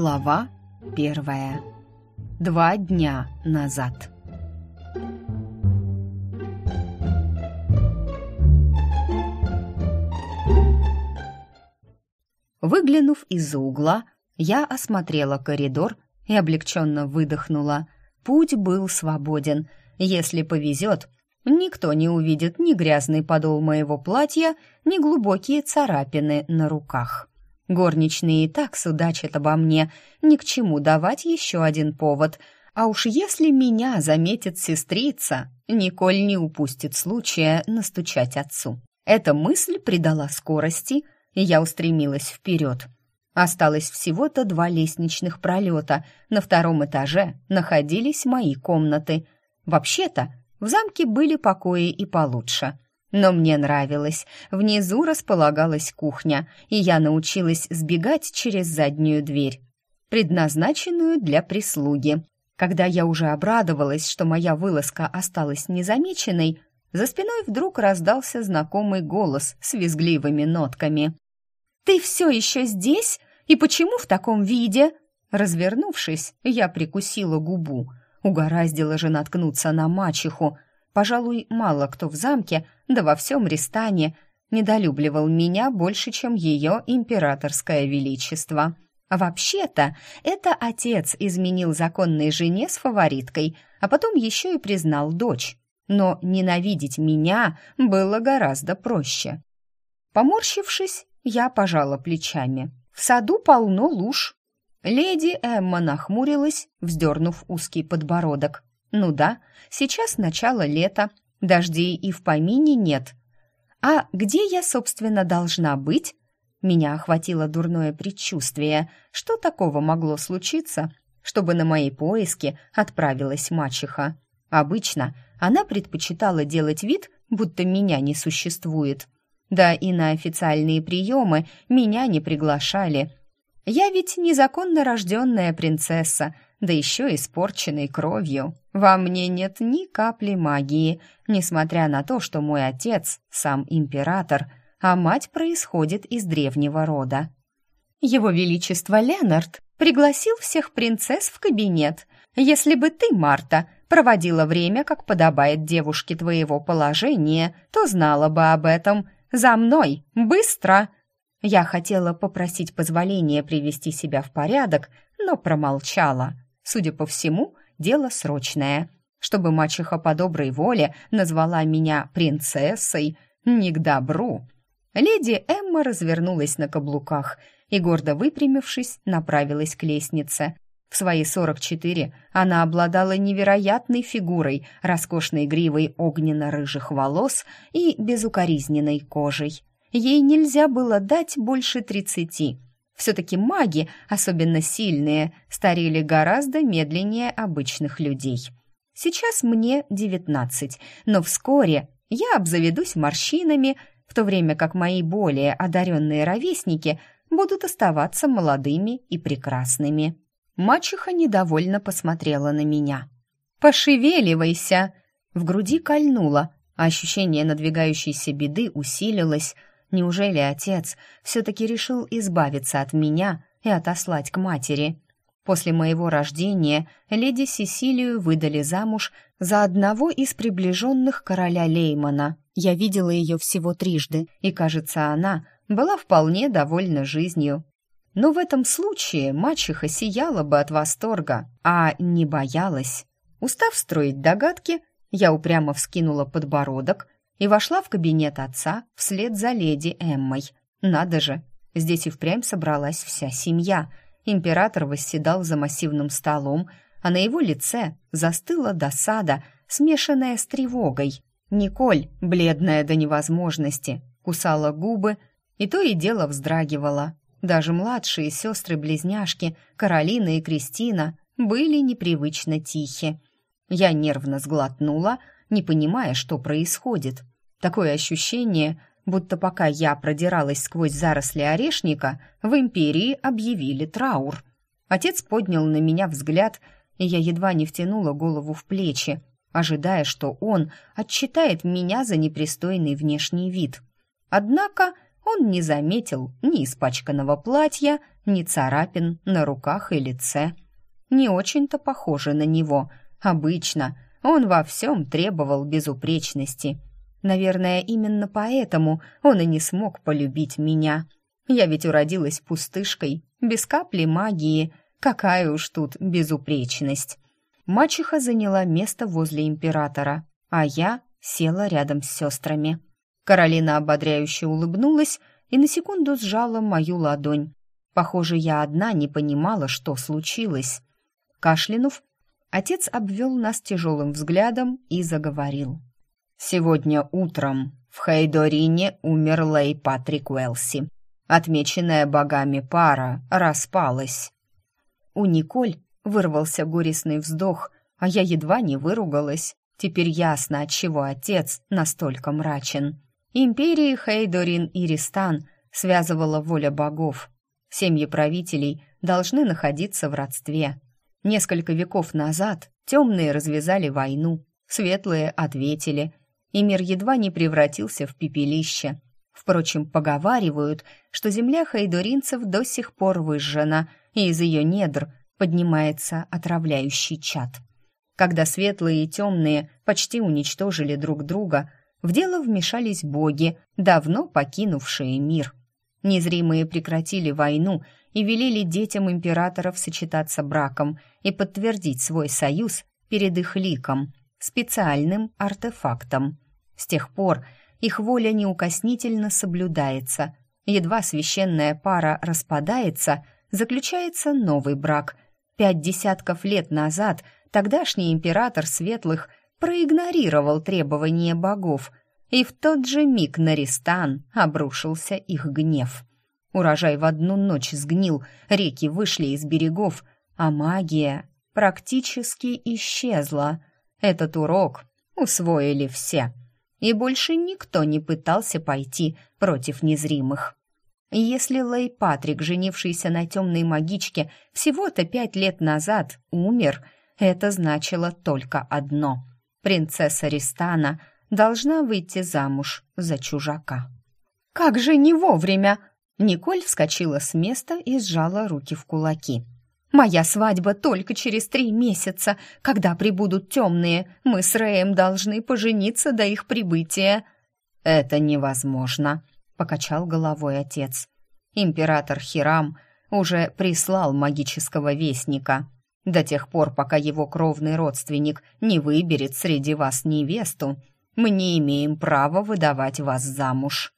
Глава первая. Два дня назад. Выглянув из-за угла, я осмотрела коридор и облегченно выдохнула. Путь был свободен. Если повезет, никто не увидит ни грязный подол моего платья, ни глубокие царапины на руках. Горничные и так судачат обо мне, ни к чему давать еще один повод. А уж если меня заметит сестрица, Николь не упустит случая настучать отцу. Эта мысль придала скорости, и я устремилась вперед. Осталось всего-то два лестничных пролета. На втором этаже находились мои комнаты. Вообще-то, в замке были покои и получше — но мне нравилось. Внизу располагалась кухня, и я научилась сбегать через заднюю дверь, предназначенную для прислуги. Когда я уже обрадовалась, что моя вылазка осталась незамеченной, за спиной вдруг раздался знакомый голос с визгливыми нотками. «Ты все еще здесь? И почему в таком виде?» Развернувшись, я прикусила губу. Угораздило же наткнуться на мачеху — Пожалуй, мало кто в замке, да во всем Ристане, недолюбливал меня больше, чем ее императорское величество. Вообще-то, это отец изменил законной жене с фавориткой, а потом еще и признал дочь. Но ненавидеть меня было гораздо проще. Поморщившись, я пожала плечами. В саду полно луж. Леди Эмма нахмурилась, вздернув узкий подбородок. Ну да, сейчас начало лета, дождей и в помине нет. А где я, собственно, должна быть? Меня охватило дурное предчувствие. Что такого могло случиться, чтобы на мои поиски отправилась мачеха? Обычно она предпочитала делать вид, будто меня не существует. Да и на официальные приемы меня не приглашали. Я ведь незаконно рожденная принцесса — да еще испорченной кровью. Во мне нет ни капли магии, несмотря на то, что мой отец сам император, а мать происходит из древнего рода. Его Величество Ленард пригласил всех принцесс в кабинет. Если бы ты, Марта, проводила время, как подобает девушке твоего положения, то знала бы об этом. За мной! Быстро!» Я хотела попросить позволения привести себя в порядок, но промолчала. Судя по всему, дело срочное. Чтобы мачеха по доброй воле назвала меня принцессой, не к добру. Леди Эмма развернулась на каблуках и, гордо выпрямившись, направилась к лестнице. В свои 44 она обладала невероятной фигурой, роскошной гривой огненно-рыжих волос и безукоризненной кожей. Ей нельзя было дать больше тридцати, все-таки маги, особенно сильные, старели гораздо медленнее обычных людей. Сейчас мне девятнадцать, но вскоре я обзаведусь морщинами, в то время как мои более одаренные ровесники будут оставаться молодыми и прекрасными. Мачеха недовольно посмотрела на меня. «Пошевеливайся!» В груди кольнуло, а ощущение надвигающейся беды усилилось – Неужели отец все-таки решил избавиться от меня и отослать к матери? После моего рождения леди Сесилию выдали замуж за одного из приближенных короля Леймана. Я видела ее всего трижды, и, кажется, она была вполне довольна жизнью. Но в этом случае мачеха сияла бы от восторга, а не боялась. Устав строить догадки, я упрямо вскинула подбородок и вошла в кабинет отца вслед за леди Эммой. Надо же, здесь и впрямь собралась вся семья. Император восседал за массивным столом, а на его лице застыла досада, смешанная с тревогой. Николь, бледная до невозможности, кусала губы и то и дело вздрагивала. Даже младшие сестры-близняшки, Каролина и Кристина, были непривычно тихи. Я нервно сглотнула, не понимая, что происходит. Такое ощущение, будто пока я продиралась сквозь заросли орешника, в империи объявили траур. Отец поднял на меня взгляд, и я едва не втянула голову в плечи, ожидая, что он отчитает меня за непристойный внешний вид. Однако он не заметил ни испачканного платья, ни царапин на руках и лице. Не очень-то похоже на него. Обычно он во всем требовал безупречности. Наверное, именно поэтому он и не смог полюбить меня. Я ведь уродилась пустышкой, без капли магии. Какая уж тут безупречность. Мачеха заняла место возле императора, а я села рядом с сестрами. Каролина ободряюще улыбнулась и на секунду сжала мою ладонь. Похоже, я одна не понимала, что случилось. Кашлянув, отец обвел нас тяжелым взглядом и заговорил. «Сегодня утром в Хейдорине умер Лей Патрик Уэлси. Отмеченная богами пара распалась». У Николь вырвался горестный вздох, а я едва не выругалась. Теперь ясно, отчего отец настолько мрачен. Империи Хейдорин и Ристан связывала воля богов. Семьи правителей должны находиться в родстве. Несколько веков назад темные развязали войну, светлые ответили, и мир едва не превратился в пепелище. Впрочем, поговаривают, что земля хайдоринцев до сих пор выжжена, и из ее недр поднимается отравляющий чад. Когда светлые и темные почти уничтожили друг друга, в дело вмешались боги, давно покинувшие мир. Незримые прекратили войну и велели детям императоров сочетаться браком и подтвердить свой союз перед их ликом, специальным артефактом. С тех пор их воля неукоснительно соблюдается. Едва священная пара распадается, заключается новый брак. Пять десятков лет назад тогдашний император Светлых проигнорировал требования богов, и в тот же миг на Ристан обрушился их гнев. Урожай в одну ночь сгнил, реки вышли из берегов, а магия практически исчезла. Этот урок усвоили все, и больше никто не пытался пойти против незримых. Если Лей Патрик, женившийся на темной магичке, всего-то пять лет назад умер, это значило только одно — принцесса Ристана должна выйти замуж за чужака. «Как же не вовремя!» Николь вскочила с места и сжала руки в кулаки. «Моя свадьба только через три месяца. Когда прибудут темные, мы с Рэем должны пожениться до их прибытия». «Это невозможно», — покачал головой отец. «Император Хирам уже прислал магического вестника до тех пор, пока его кровный родственник не выберет среди вас невесту, мы не имеем права выдавать вас замуж».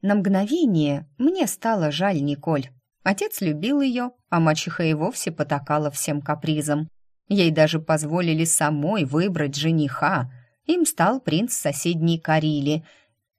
На мгновение мне стало жаль Николь. Отец любил ее, а мачеха и вовсе потакала всем капризам. Ей даже позволили самой выбрать жениха. Им стал принц соседней Карили.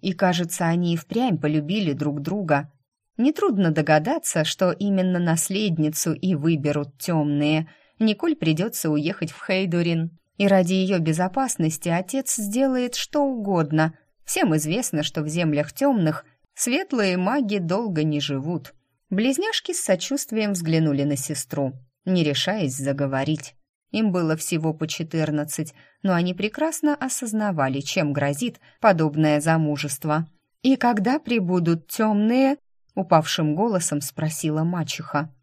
И, кажется, они и впрямь полюбили друг друга. Нетрудно догадаться, что именно наследницу и выберут темные – Николь придется уехать в Хейдурин. И ради ее безопасности отец сделает что угодно. Всем известно, что в землях темных светлые маги долго не живут. Близняшки с сочувствием взглянули на сестру, не решаясь заговорить. Им было всего по четырнадцать, но они прекрасно осознавали, чем грозит подобное замужество. «И когда прибудут темные?» — упавшим голосом спросила мачеха.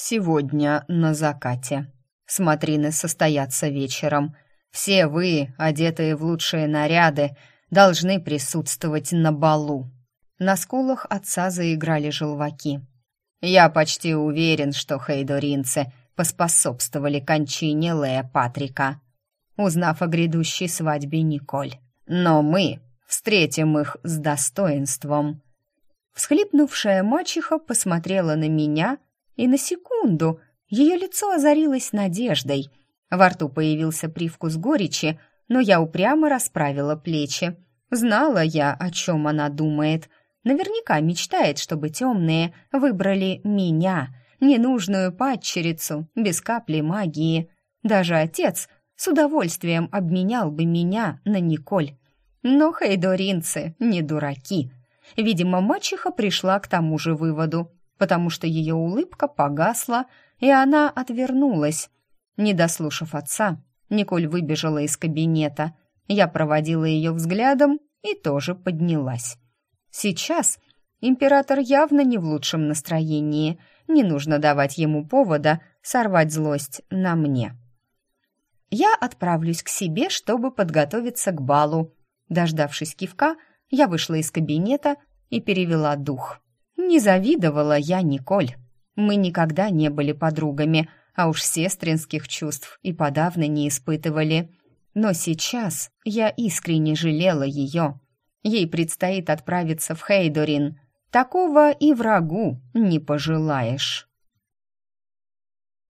Сегодня на закате. Смотрины состоятся вечером. Все вы, одетые в лучшие наряды, должны присутствовать на балу. На скулах отца заиграли желваки. Я почти уверен, что хейдоринцы поспособствовали кончине Лея Патрика, узнав о грядущей свадьбе Николь. Но мы встретим их с достоинством. Всхлипнувшая мачеха посмотрела на меня и на секунду ее лицо озарилось надеждой. Во рту появился привкус горечи, но я упрямо расправила плечи. Знала я, о чем она думает. Наверняка мечтает, чтобы темные выбрали меня, ненужную падчерицу, без капли магии. Даже отец с удовольствием обменял бы меня на Николь. Но хейдоринцы не дураки. Видимо, мачеха пришла к тому же выводу потому что ее улыбка погасла, и она отвернулась. Не дослушав отца, Николь выбежала из кабинета. Я проводила ее взглядом и тоже поднялась. Сейчас император явно не в лучшем настроении. не нужно давать ему повода сорвать злость на мне. Я отправлюсь к себе, чтобы подготовиться к балу. Дождавшись кивка, я вышла из кабинета и перевела дух. Не завидовала я Николь. Мы никогда не были подругами, а уж сестринских чувств и подавно не испытывали. Но сейчас я искренне жалела ее. Ей предстоит отправиться в Хейдорин. Такого и врагу не пожелаешь.